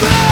Bye.